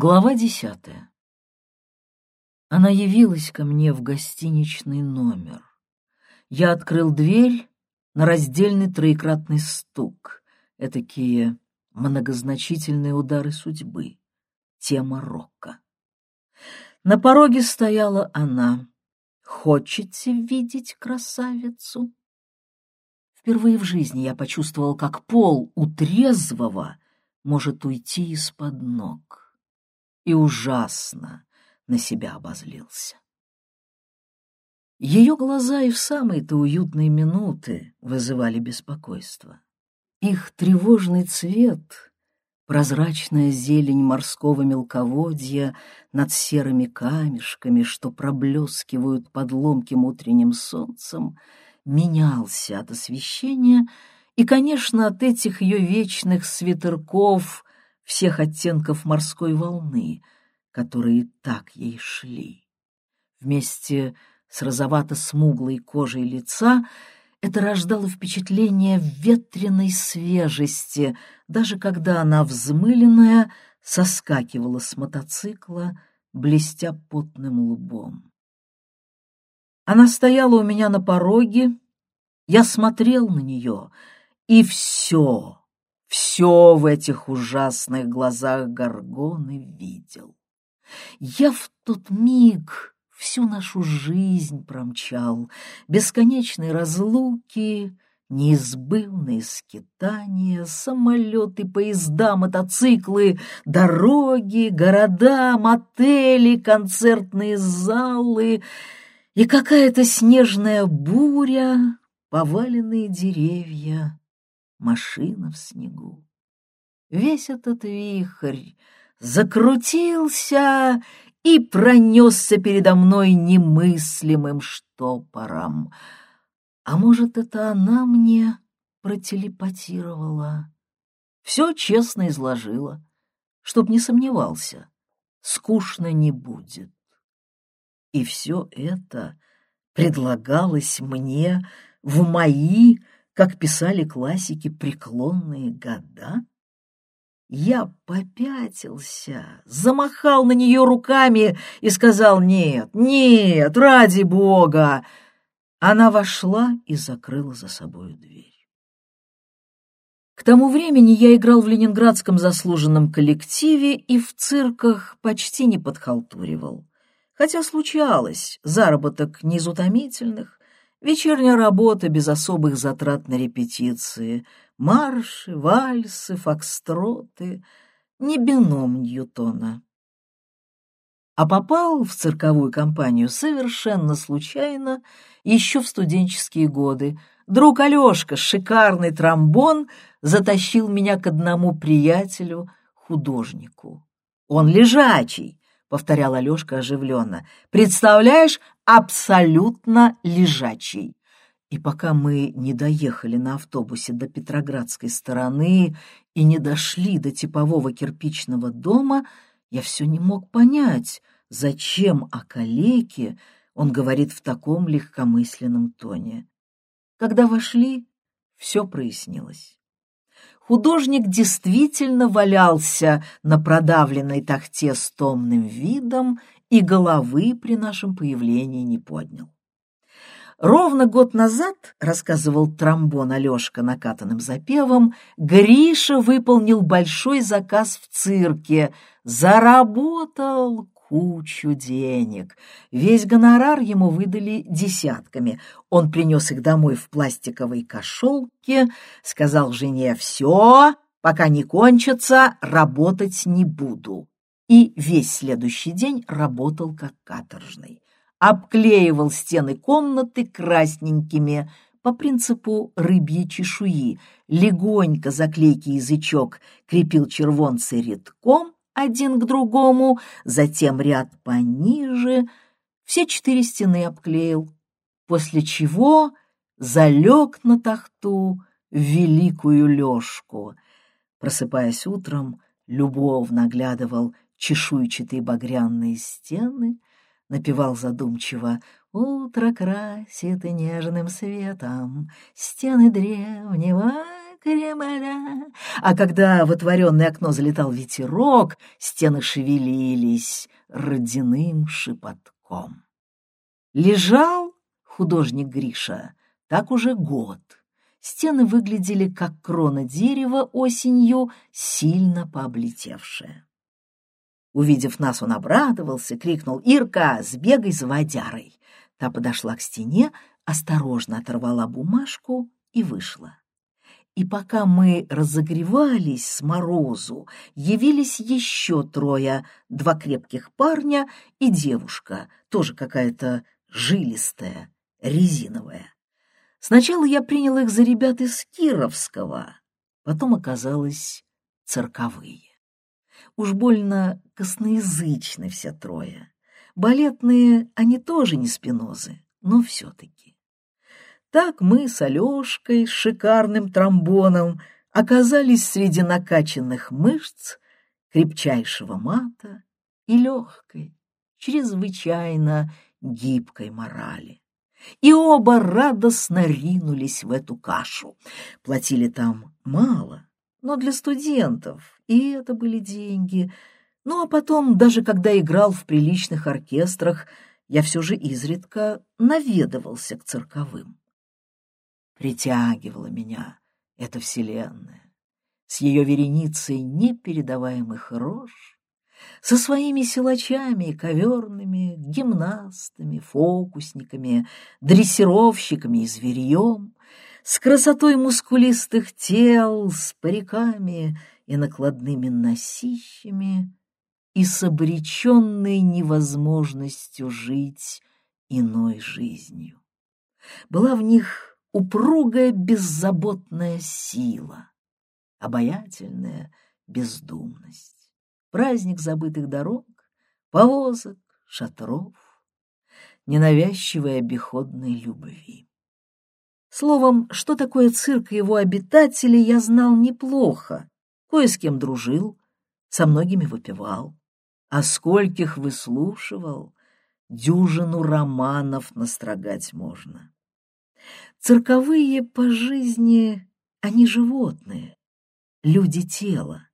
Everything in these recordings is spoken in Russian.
Глава десятая. Она явилась ко мне в гостиничный номер. Я открыл дверь на раздельный троекратный стук. Этакие многозначительные удары судьбы. Тема рока. На пороге стояла она. «Хочете видеть красавицу?» Впервые в жизни я почувствовал, как пол у трезвого может уйти из-под ног и ужасно на себя обозлился. Ее глаза и в самые-то уютные минуты вызывали беспокойство. Их тревожный цвет, прозрачная зелень морского мелководья над серыми камешками, что проблескивают под ломким утренним солнцем, менялся от освещения и, конечно, от этих ее вечных свитерков всех оттенков морской волны, которые так ей шли. Вместе с розовато-смуглой кожей лица это рождало впечатление ветреной свежести, даже когда она, взмыленная, соскакивала с мотоцикла, блестя потным лбом. Она стояла у меня на пороге, я смотрел на нее, и все, все в этих ужасных глазах Горгоны видел. Я в тот миг всю нашу жизнь промчал, бесконечные разлуки, неизбывные скитания, самолеты, поезда, мотоциклы, дороги, города, мотели, концертные залы и какая-то снежная буря, поваленные деревья, машина в снегу. Весь этот вихрь закрутился и пронесся передо мной немыслимым штопором. А может, это она мне протелепатировала? Все честно изложила, чтоб не сомневался, скучно не будет. И все это предлагалось мне в мои как писали классики, преклонные года? Я попятился, замахал на нее руками и сказал «Нет, нет, ради Бога!» Она вошла и закрыла за собой дверь. К тому времени я играл в ленинградском заслуженном коллективе и в цирках почти не подхалтуривал. Хотя случалось, заработок не из утомительных, Вечерняя работа без особых затрат на репетиции. Марши, вальсы, фокстроты. Не бином Ньютона. А попал в цирковую компанию совершенно случайно еще в студенческие годы. Друг Алешка, шикарный тромбон, затащил меня к одному приятелю, художнику. Он лежачий, — повторял Алешка оживленно. «Представляешь, абсолютно лежачий». И пока мы не доехали на автобусе до Петроградской стороны и не дошли до типового кирпичного дома, я все не мог понять, зачем о калеке он говорит в таком легкомысленном тоне. Когда вошли, все прояснилось. Художник действительно валялся на продавленной тахте с томным видом и головы при нашем появлении не поднял. Ровно год назад, рассказывал тромбон Алешка накатанным запевом, Гриша выполнил большой заказ в цирке, заработал кучу денег. Весь гонорар ему выдали десятками. Он принес их домой в пластиковой кошелке, сказал жене «Все, пока не кончится, работать не буду». И весь следующий день работал как каторжный. Обклеивал стены комнаты красненькими, по принципу рыбьей чешуи, легонько заклейки язычок крепил червонцы редком, один к другому, затем ряд пониже, все четыре стены обклеил, после чего залег на тахту в великую лёжку. Просыпаясь утром, любовно оглядывал чешуйчатые багряные стены, напевал задумчиво «Утро красит нежным светом стены древнего Кремля. А когда в отворенное окно залетал ветерок, стены шевелились родяным шепотком. Лежал художник Гриша так уже год. Стены выглядели как крона дерева осенью, сильно пооблетевшая. Увидев нас, он обрадовался, крикнул «Ирка, сбегай за водярой!» Та подошла к стене, осторожно оторвала бумажку и вышла. И пока мы разогревались с морозу, явились еще трое, два крепких парня и девушка, тоже какая-то жилистая, резиновая. Сначала я принял их за ребят из Кировского, потом оказалось цирковые. Уж больно косноязычны все трое. Балетные они тоже не спинозы, но все-таки. Так мы с Алешкой, с шикарным тромбоном, оказались среди накачанных мышц, крепчайшего мата и легкой, чрезвычайно гибкой морали. И оба радостно ринулись в эту кашу. Платили там мало, но для студентов, и это были деньги. Ну а потом, даже когда играл в приличных оркестрах, я все же изредка наведывался к цирковым. Притягивала меня эта вселенная с ее вереницей непередаваемых рож, со своими силачами, коверными, гимнастами, фокусниками, дрессировщиками и зверьем, с красотой мускулистых тел, с париками и накладными носищами и с обреченной невозможностью жить иной жизнью. Была в них упругая беззаботная сила, обаятельная бездумность праздник забытых дорог, повозок, шатров, ненавязчивой обиходной любви. Словом, что такое цирк и его обитатели, я знал неплохо, кое с кем дружил, со многими выпивал, а скольких выслушивал, дюжину романов настрогать можно. Цирковые по жизни, они животные, люди тела,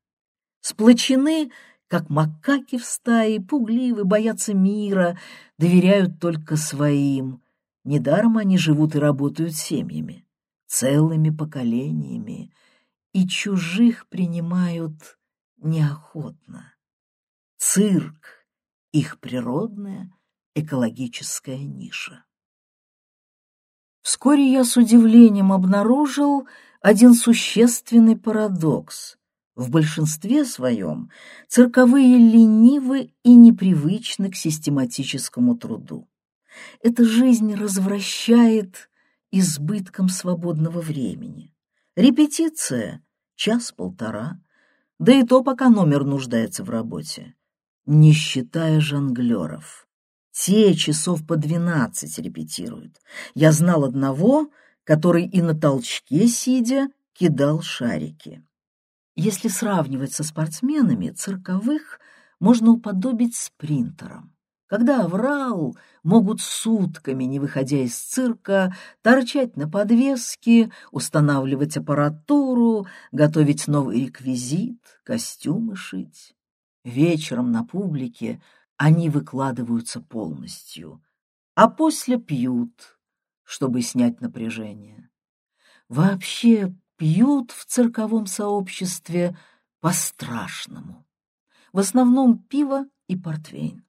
сплочены, как макаки в стае, пугливы, боятся мира, доверяют только своим. Недаром они живут и работают семьями, целыми поколениями, и чужих принимают неохотно. Цирк — их природная экологическая ниша. Вскоре я с удивлением обнаружил один существенный парадокс. В большинстве своем цирковые ленивы и непривычны к систематическому труду. Эта жизнь развращает избытком свободного времени. Репетиция — час-полтора, да и то, пока номер нуждается в работе. Не считая жонглеров. Те часов по двенадцать репетируют. Я знал одного, который и на толчке, сидя, кидал шарики. Если сравнивать со спортсменами, цирковых можно уподобить спринтерам. Когда врал, могут сутками, не выходя из цирка, торчать на подвеске, устанавливать аппаратуру, готовить новый реквизит, костюмы шить. Вечером на публике они выкладываются полностью, а после пьют, чтобы снять напряжение. Вообще пьют в цирковом сообществе по-страшному. В основном пиво и портвейн.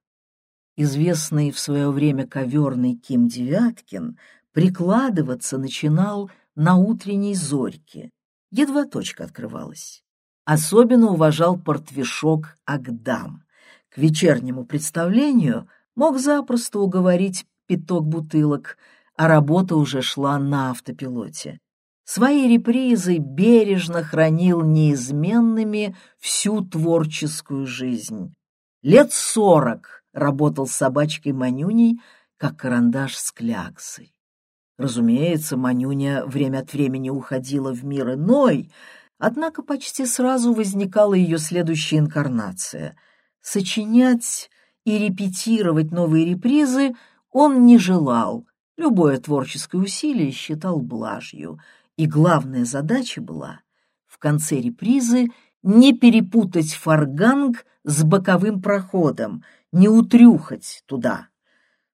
Известный в свое время коверный Ким Девяткин прикладываться начинал на утренней зорьке, едва точка открывалась. Особенно уважал портвишок Агдам. К вечернему представлению мог запросто уговорить пяток бутылок, а работа уже шла на автопилоте. Свои репризы бережно хранил неизменными всю творческую жизнь. Лет сорок работал с собачкой Манюней, как карандаш с кляксой. Разумеется, Манюня время от времени уходила в мир иной, однако почти сразу возникала ее следующая инкарнация. Сочинять и репетировать новые репризы он не желал, любое творческое усилие считал блажью — и главная задача была в конце репризы не перепутать фарганг с боковым проходом, не утрюхать туда.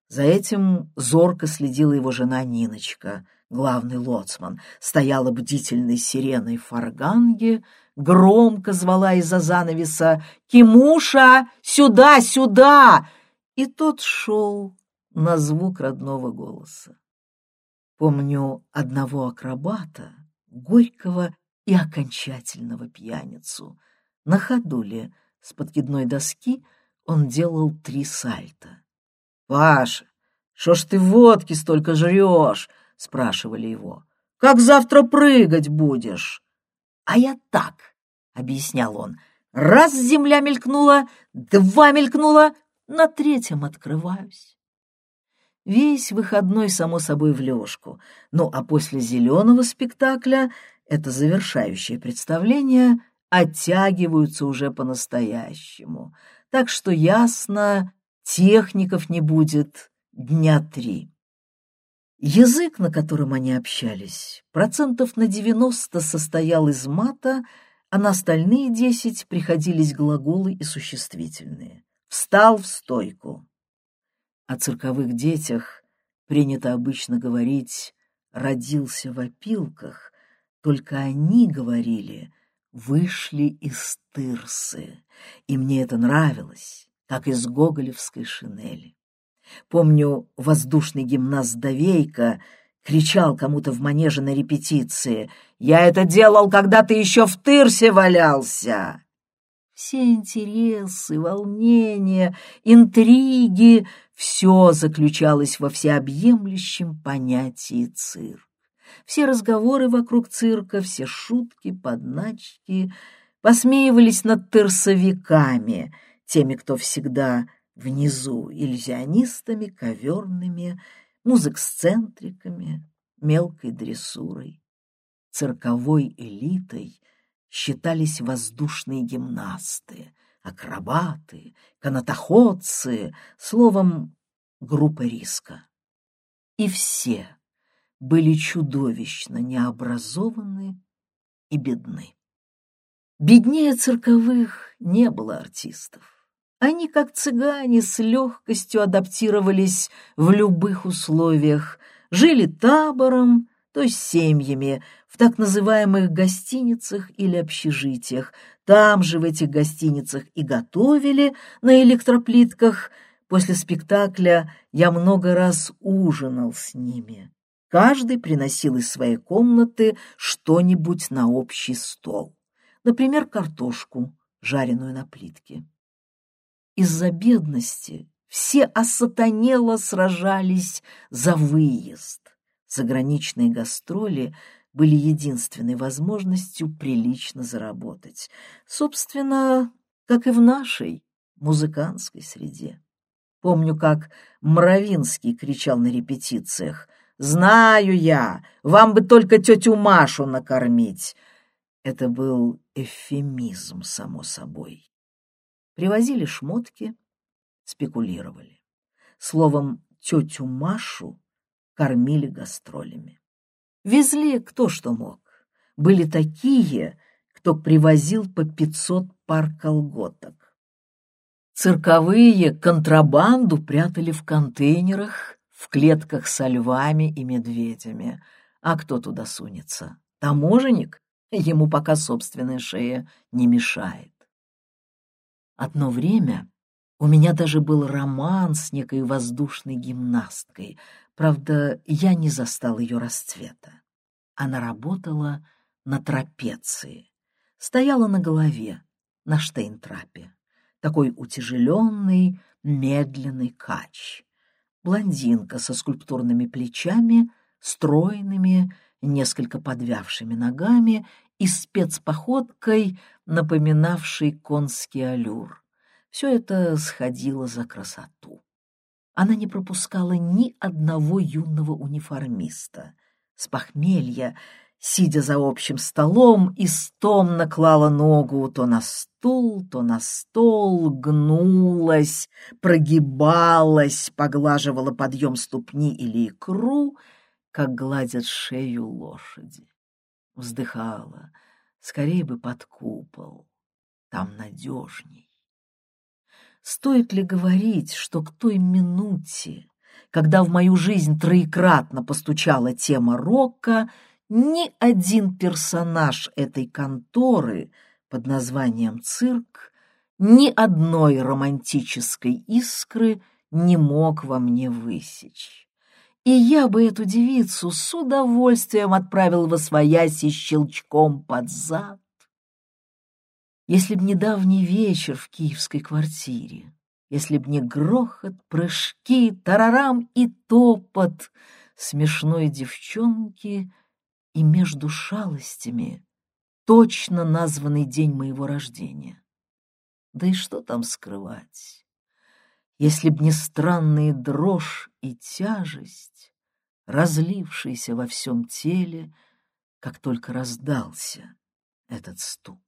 За этим зорко следила его жена Ниночка, главный лоцман, стояла бдительной сиреной в фарганге, громко звала из-за занавеса «Кимуша, сюда, сюда!» И тот шел на звук родного голоса. Помню одного акробата, горького и окончательного пьяницу. На ходуле с подкидной доски он делал три сальта. «Паша, что ж ты водки столько жрешь?» — спрашивали его. «Как завтра прыгать будешь?» «А я так», — объяснял он. «Раз земля мелькнула, два мелькнула, на третьем открываюсь». Весь выходной, само собой, в лёжку. Ну, а после зеленого спектакля, это завершающее представление, оттягиваются уже по-настоящему. Так что ясно, техников не будет дня три. Язык, на котором они общались, процентов на девяносто состоял из мата, а на остальные десять приходились глаголы и существительные. Встал в стойку. О цирковых детях принято обычно говорить «родился в опилках», только они говорили «вышли из тырсы», и мне это нравилось, как из гоголевской шинели. Помню, воздушный гимнаст Давейко кричал кому-то в манеже на репетиции «Я это делал, когда ты еще в тырсе валялся!» Все интересы, волнения, интриги — все заключалось во всеобъемлющем понятии цирк. Все разговоры вокруг цирка, все шутки, подначки посмеивались над тырсовиками, теми, кто всегда внизу, иллюзионистами, коверными, музыксцентриками, мелкой дрессурой, цирковой элитой считались воздушные гимнасты, акробаты, канатоходцы, словом, группа риска. И все были чудовищно необразованы и бедны. Беднее цирковых не было артистов. Они, как цыгане, с легкостью адаптировались в любых условиях, жили табором, то есть семьями, в так называемых гостиницах или общежитиях. Там же, в этих гостиницах, и готовили на электроплитках. После спектакля я много раз ужинал с ними. Каждый приносил из своей комнаты что-нибудь на общий стол. Например, картошку, жареную на плитке. Из-за бедности все осатанело сражались за выезд. Заграничные гастроли были единственной возможностью прилично заработать. Собственно, как и в нашей музыкантской среде. Помню, как Мравинский кричал на репетициях «Знаю я, вам бы только тетю Машу накормить!» Это был эвфемизм, само собой. Привозили шмотки, спекулировали. Словом, тетю Машу кормили гастролями. Везли кто что мог. Были такие, кто привозил по пятьсот пар колготок. Цирковые контрабанду прятали в контейнерах, в клетках со львами и медведями. А кто туда сунется? Таможенник? Ему пока собственная шея не мешает. Одно время у меня даже был роман с некой воздушной гимнасткой — Правда, я не застал ее расцвета. Она работала на трапеции, стояла на голове, на штейнтрапе. Такой утяжеленный, медленный кач. Блондинка со скульптурными плечами, стройными, несколько подвявшими ногами и спецпоходкой, напоминавшей конский аллюр. Все это сходило за красоту. Она не пропускала ни одного юного униформиста. С похмелья, сидя за общим столом, истомно клала ногу то на стул, то на стол, гнулась, прогибалась, поглаживала подъем ступни или икру, как гладят шею лошади. Вздыхала, Скорее бы под купол, там надежней. Стоит ли говорить, что к той минуте, когда в мою жизнь троекратно постучала тема рока, ни один персонаж этой конторы под названием «Цирк» ни одной романтической искры не мог во мне высечь. И я бы эту девицу с удовольствием отправил во свояси щелчком под зад, если б недавний вечер в киевской квартире, если б не грохот, прыжки, тарарам и топот смешной девчонки и между шалостями точно названный день моего рождения. Да и что там скрывать? Если б не странные дрожь и тяжесть, разлившиеся во всем теле, как только раздался этот стук.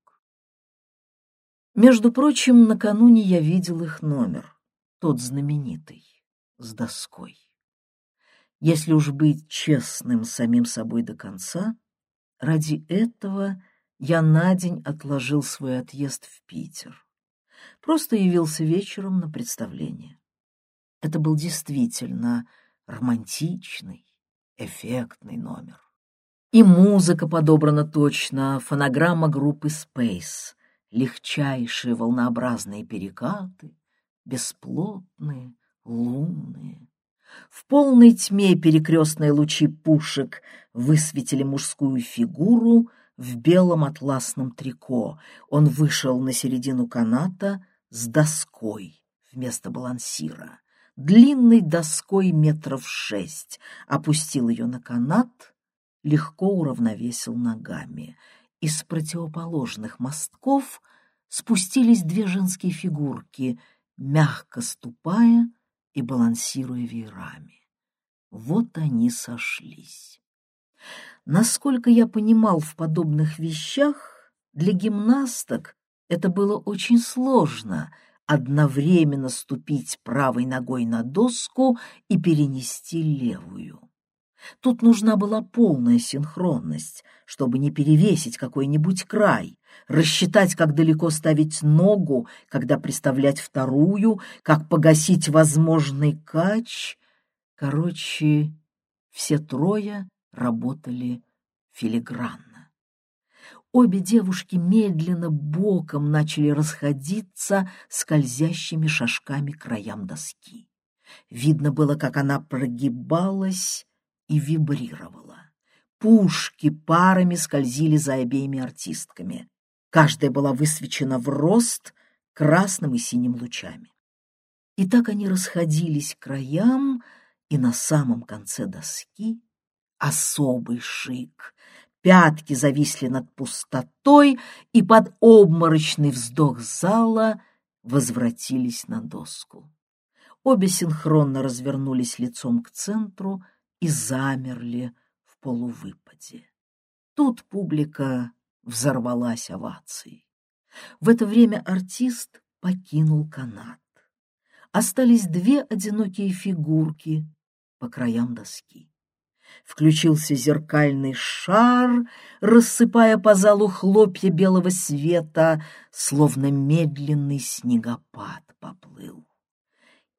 Между прочим, накануне я видел их номер, тот знаменитый, с доской. Если уж быть честным самим собой до конца, ради этого я на день отложил свой отъезд в Питер. Просто явился вечером на представление. Это был действительно романтичный, эффектный номер. И музыка подобрана точно, фонограмма группы Space — легчайшие волнообразные перекаты, бесплотные, лунные. В полной тьме перекрестные лучи пушек высветили мужскую фигуру в белом атласном трико. Он вышел на середину каната с доской вместо балансира, длинной доской метров шесть, опустил ее на канат, легко уравновесил ногами — из противоположных мостков спустились две женские фигурки, мягко ступая и балансируя веерами. Вот они сошлись. Насколько я понимал в подобных вещах, для гимнасток это было очень сложно одновременно ступить правой ногой на доску и перенести левую. Тут нужна была полная синхронность, чтобы не перевесить какой-нибудь край, рассчитать, как далеко ставить ногу, когда приставлять вторую, как погасить возможный кач. Короче, все трое работали филигранно. Обе девушки медленно боком начали расходиться скользящими шажками краям доски. Видно было, как она прогибалась и вибрировала. Пушки парами скользили за обеими артистками. Каждая была высвечена в рост красным и синим лучами. И так они расходились к краям, и на самом конце доски особый шик. Пятки зависли над пустотой, и под обморочный вздох зала возвратились на доску. Обе синхронно развернулись лицом к центру, и замерли в полувыпаде. Тут публика взорвалась овацией. В это время артист покинул канат. Остались две одинокие фигурки по краям доски. Включился зеркальный шар, рассыпая по залу хлопья белого света, словно медленный снегопад поплыл.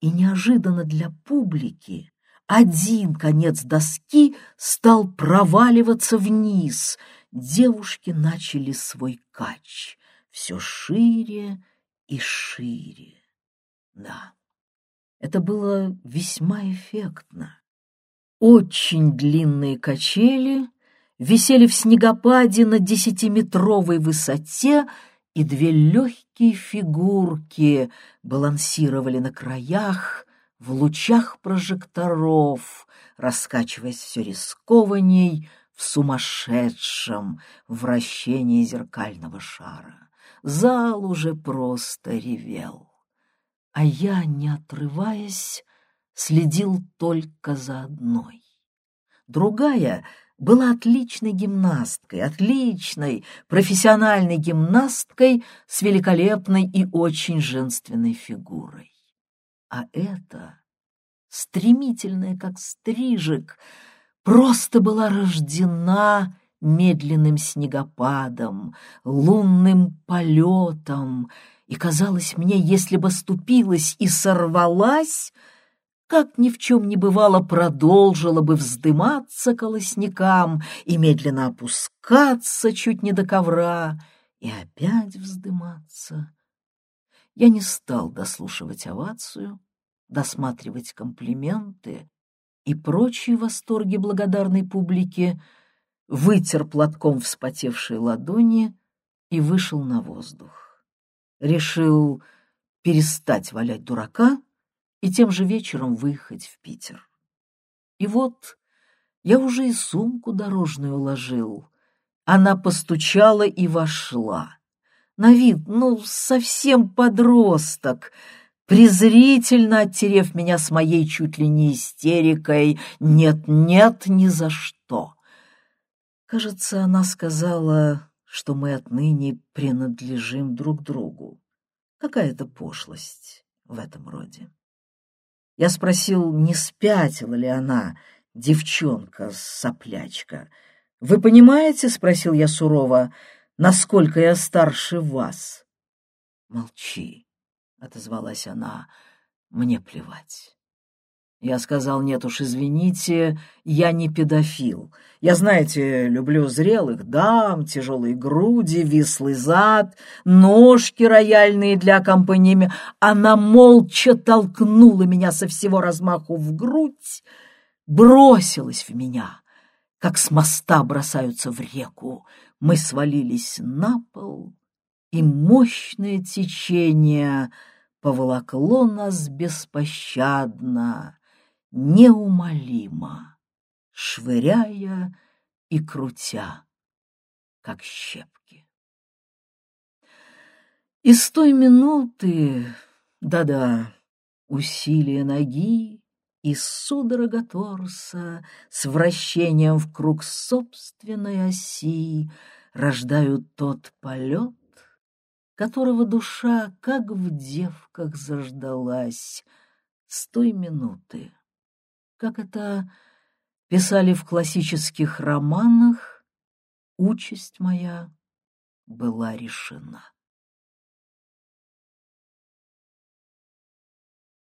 И неожиданно для публики один конец доски стал проваливаться вниз. Девушки начали свой кач все шире и шире. Да, это было весьма эффектно. Очень длинные качели висели в снегопаде на десятиметровой высоте, и две легкие фигурки балансировали на краях, в лучах прожекторов, раскачиваясь все рискованней в сумасшедшем вращении зеркального шара. Зал уже просто ревел. А я, не отрываясь, следил только за одной. Другая была отличной гимнасткой, отличной профессиональной гимнасткой с великолепной и очень женственной фигурой. А это, стремительная как стрижек, просто была рождена медленным снегопадом, лунным полетом, и казалось мне, если бы ступилась и сорвалась, как ни в чем не бывало, продолжила бы вздыматься колосникам и медленно опускаться чуть не до ковра, и опять вздыматься. Я не стал дослушивать овацию, досматривать комплименты и прочие восторги благодарной публики, вытер платком вспотевшие ладони и вышел на воздух. Решил перестать валять дурака и тем же вечером выехать в Питер. И вот я уже и сумку дорожную уложил. Она постучала и вошла. На вид, ну, совсем подросток, презрительно оттерев меня с моей чуть ли не истерикой «нет-нет, ни за что». Кажется, она сказала, что мы отныне принадлежим друг другу. Какая-то пошлость в этом роде. Я спросил, не спятила ли она, девчонка-соплячка. «Вы понимаете, — спросил я сурово, — насколько я старше вас?» «Молчи», — отозвалась она, — «мне плевать». Я сказал, нет уж, извините, я не педофил. Я, знаете, люблю зрелых дам, тяжелые груди, вислый зад, ножки рояльные для аккомпанемента. Она молча толкнула меня со всего размаху в грудь, бросилась в меня, как с моста бросаются в реку. Мы свалились на пол, и мощное течение поволокло нас беспощадно неумолимо, швыряя и крутя, как щепки. И с той минуты, да-да, усилие ноги и судорога торса с вращением в круг собственной оси рождают тот полет, которого душа, как в девках, заждалась с той минуты как это писали в классических романах, участь моя была решена.